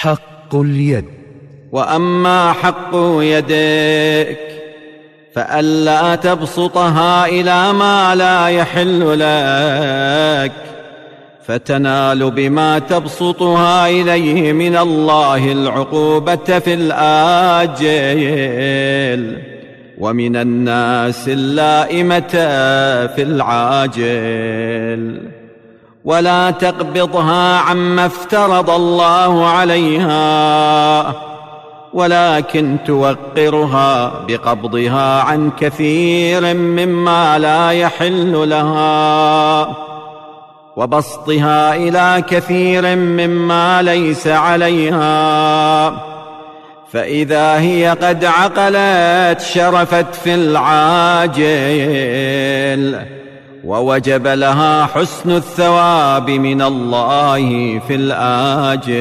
حق اليد. وأما حق يدك فالا تبسطها إلى ما لا يحل لك. فتنال بما تبسطها إليه من الله العقوبة في الآجل ومن الناس اللائمة في العاجل. ولا تقبضها عما افترض الله عليها ولكن توقرها بقبضها عن كثير مما لا يحل لها وبسطها إلى كثير مما ليس عليها. فإذا هي قد عقلت شرفت في العاجل. ووجب لها حسن الثواب من الله في الآجل.